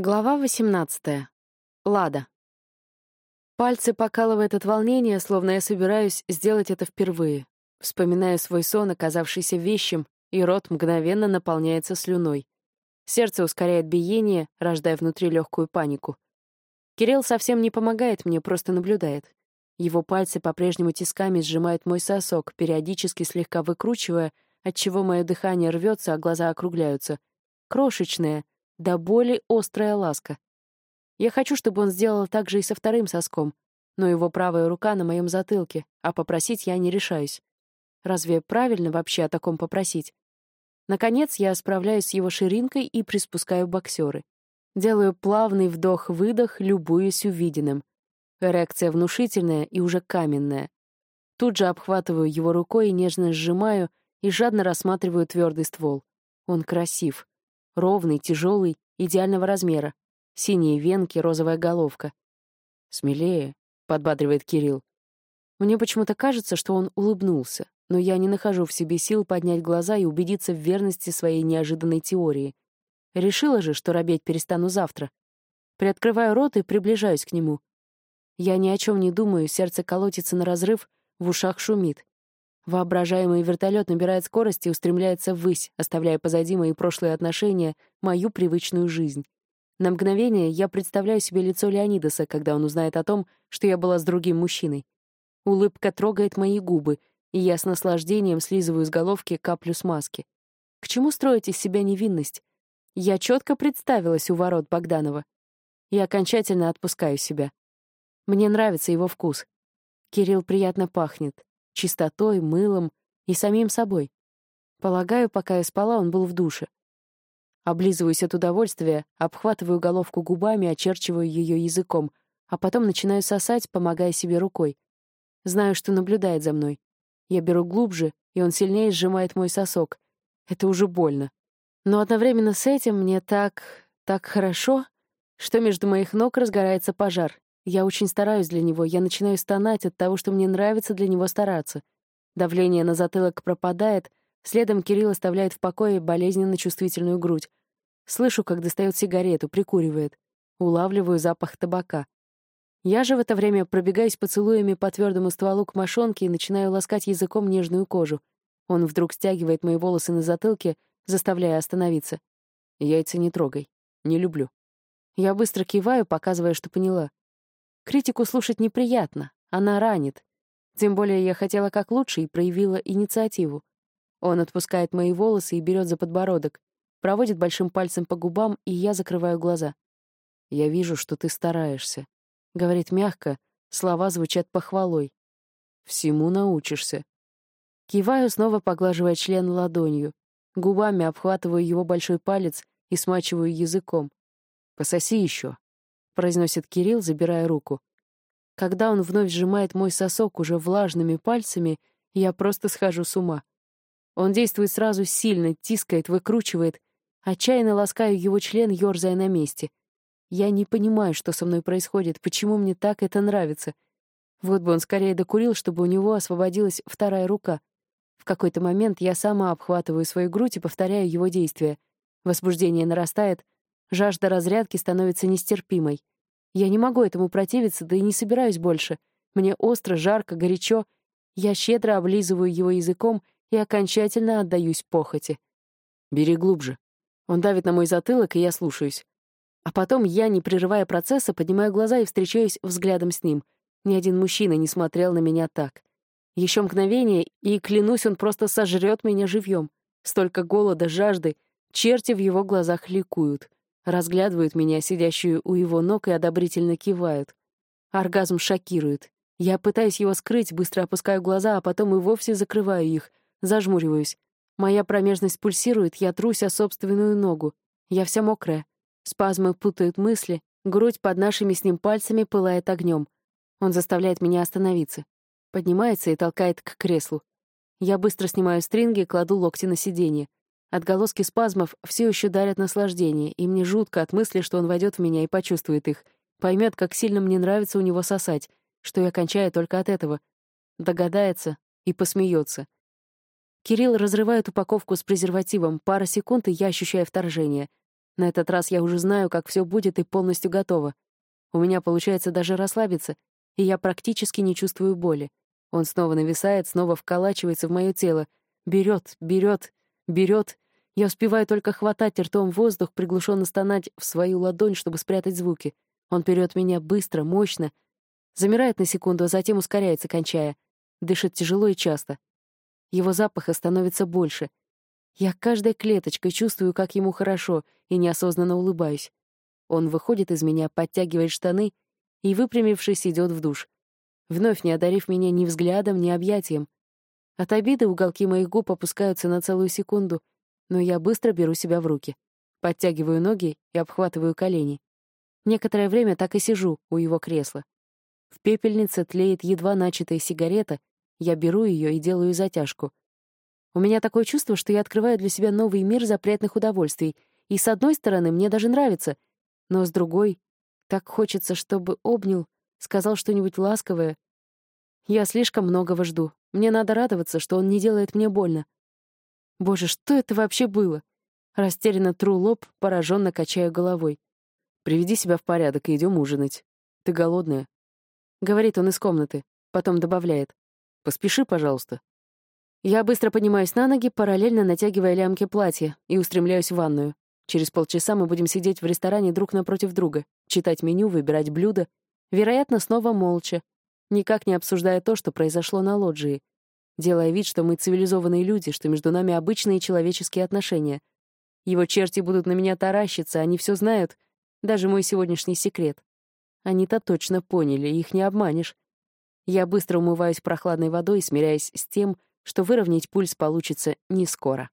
Глава 18. Лада. Пальцы покалывает от волнения, словно я собираюсь сделать это впервые. Вспоминаю свой сон, оказавшийся вещим, и рот мгновенно наполняется слюной. Сердце ускоряет биение, рождая внутри легкую панику. Кирилл совсем не помогает мне, просто наблюдает. Его пальцы по-прежнему тисками сжимают мой сосок, периодически слегка выкручивая, отчего мое дыхание рвется, а глаза округляются. Крошечное — до боли острая ласка. Я хочу, чтобы он сделал так же и со вторым соском, но его правая рука на моем затылке, а попросить я не решаюсь. Разве правильно вообще о таком попросить? Наконец, я справляюсь с его ширинкой и приспускаю боксеры. Делаю плавный вдох-выдох, любуясь увиденным. Реакция внушительная и уже каменная. Тут же обхватываю его рукой и нежно сжимаю, и жадно рассматриваю твердый ствол. Он красив. Ровный, тяжелый, идеального размера. Синие венки, розовая головка. «Смелее», — подбадривает Кирилл. Мне почему-то кажется, что он улыбнулся, но я не нахожу в себе сил поднять глаза и убедиться в верности своей неожиданной теории. Решила же, что робеть перестану завтра. Приоткрываю рот и приближаюсь к нему. Я ни о чем не думаю, сердце колотится на разрыв, в ушах шумит. Воображаемый вертолет набирает скорость и устремляется ввысь, оставляя позади мои прошлые отношения, мою привычную жизнь. На мгновение я представляю себе лицо Леонидаса, когда он узнает о том, что я была с другим мужчиной. Улыбка трогает мои губы, и я с наслаждением слизываю с головки каплю смазки. К чему строить из себя невинность? Я четко представилась у ворот Богданова. И окончательно отпускаю себя. Мне нравится его вкус. Кирилл приятно пахнет чистотой, мылом и самим собой. Полагаю, пока я спала, он был в душе. Облизываюсь от удовольствия, обхватываю головку губами, очерчиваю ее языком, а потом начинаю сосать, помогая себе рукой. Знаю, что наблюдает за мной. Я беру глубже, и он сильнее сжимает мой сосок. Это уже больно. Но одновременно с этим мне так... так хорошо, что между моих ног разгорается пожар. Я очень стараюсь для него, я начинаю стонать от того, что мне нравится для него стараться. Давление на затылок пропадает, следом Кирилл оставляет в покое болезненно чувствительную грудь. Слышу, как достает сигарету, прикуривает. Улавливаю запах табака. Я же в это время пробегаюсь поцелуями по твердому стволу к мошонке и начинаю ласкать языком нежную кожу. Он вдруг стягивает мои волосы на затылке, заставляя остановиться. Яйца не трогай. Не люблю. Я быстро киваю, показывая, что поняла. Критику слушать неприятно, она ранит. Тем более я хотела как лучше и проявила инициативу. Он отпускает мои волосы и берет за подбородок, проводит большим пальцем по губам, и я закрываю глаза. «Я вижу, что ты стараешься», — говорит мягко, слова звучат похвалой. «Всему научишься». Киваю, снова поглаживая член ладонью. Губами обхватываю его большой палец и смачиваю языком. «Пососи еще», произносит Кирилл, забирая руку. Когда он вновь сжимает мой сосок уже влажными пальцами, я просто схожу с ума. Он действует сразу сильно, тискает, выкручивает. Отчаянно ласкаю его член, ёрзая на месте. Я не понимаю, что со мной происходит, почему мне так это нравится. Вот бы он скорее докурил, чтобы у него освободилась вторая рука. В какой-то момент я сама обхватываю свою грудь и повторяю его действия. Возбуждение нарастает, Жажда разрядки становится нестерпимой. Я не могу этому противиться, да и не собираюсь больше. Мне остро, жарко, горячо. Я щедро облизываю его языком и окончательно отдаюсь похоти. «Бери глубже». Он давит на мой затылок, и я слушаюсь. А потом я, не прерывая процесса, поднимаю глаза и встречаюсь взглядом с ним. Ни один мужчина не смотрел на меня так. Еще мгновение, и, клянусь, он просто сожрет меня живьем. Столько голода, жажды, черти в его глазах ликуют разглядывают меня, сидящую у его ног, и одобрительно кивают. Оргазм шокирует. Я пытаюсь его скрыть, быстро опускаю глаза, а потом и вовсе закрываю их, зажмуриваюсь. Моя промежность пульсирует, я трусь о собственную ногу. Я вся мокрая. Спазмы путают мысли, грудь под нашими с ним пальцами пылает огнем. Он заставляет меня остановиться. Поднимается и толкает к креслу. Я быстро снимаю стринги и кладу локти на сиденье. Отголоски спазмов все еще дарят наслаждение, и мне жутко от мысли, что он войдет в меня и почувствует их, поймет, как сильно мне нравится у него сосать, что я кончаю только от этого. Догадается и посмеется. Кирилл разрывает упаковку с презервативом, пара секунд, и я ощущаю вторжение. На этот раз я уже знаю, как все будет и полностью готова. У меня получается даже расслабиться, и я практически не чувствую боли. Он снова нависает, снова вколачивается в мое тело. Берет, берет, берет. Я успеваю только хватать ртом воздух, приглушенно стонать в свою ладонь, чтобы спрятать звуки. Он берет меня быстро, мощно. Замирает на секунду, а затем ускоряется, кончая. Дышит тяжело и часто. Его запаха становится больше. Я каждой клеточкой чувствую, как ему хорошо, и неосознанно улыбаюсь. Он выходит из меня, подтягивает штаны и, выпрямившись, идет в душ. Вновь не одарив меня ни взглядом, ни объятием. От обиды уголки моих губ опускаются на целую секунду, но я быстро беру себя в руки. Подтягиваю ноги и обхватываю колени. Некоторое время так и сижу у его кресла. В пепельнице тлеет едва начатая сигарета, я беру ее и делаю затяжку. У меня такое чувство, что я открываю для себя новый мир запретных удовольствий, и с одной стороны мне даже нравится, но с другой так хочется, чтобы обнял, сказал что-нибудь ласковое. Я слишком многого жду. Мне надо радоваться, что он не делает мне больно. Боже, что это вообще было? Растерянно тру лоб, пораженно качаю головой. Приведи себя в порядок и идем ужинать. Ты голодная. Говорит он из комнаты, потом добавляет. Поспеши, пожалуйста. Я быстро поднимаюсь на ноги, параллельно натягивая лямки платья, и устремляюсь в ванную. Через полчаса мы будем сидеть в ресторане друг напротив друга, читать меню, выбирать блюда, вероятно, снова молча, никак не обсуждая то, что произошло на лоджии, делая вид, что мы цивилизованные люди, что между нами обычные человеческие отношения. Его черти будут на меня таращиться, они все знают, даже мой сегодняшний секрет. Они-то точно поняли, их не обманешь. Я быстро умываюсь прохладной водой, смиряясь с тем, что выровнять пульс получится не скоро.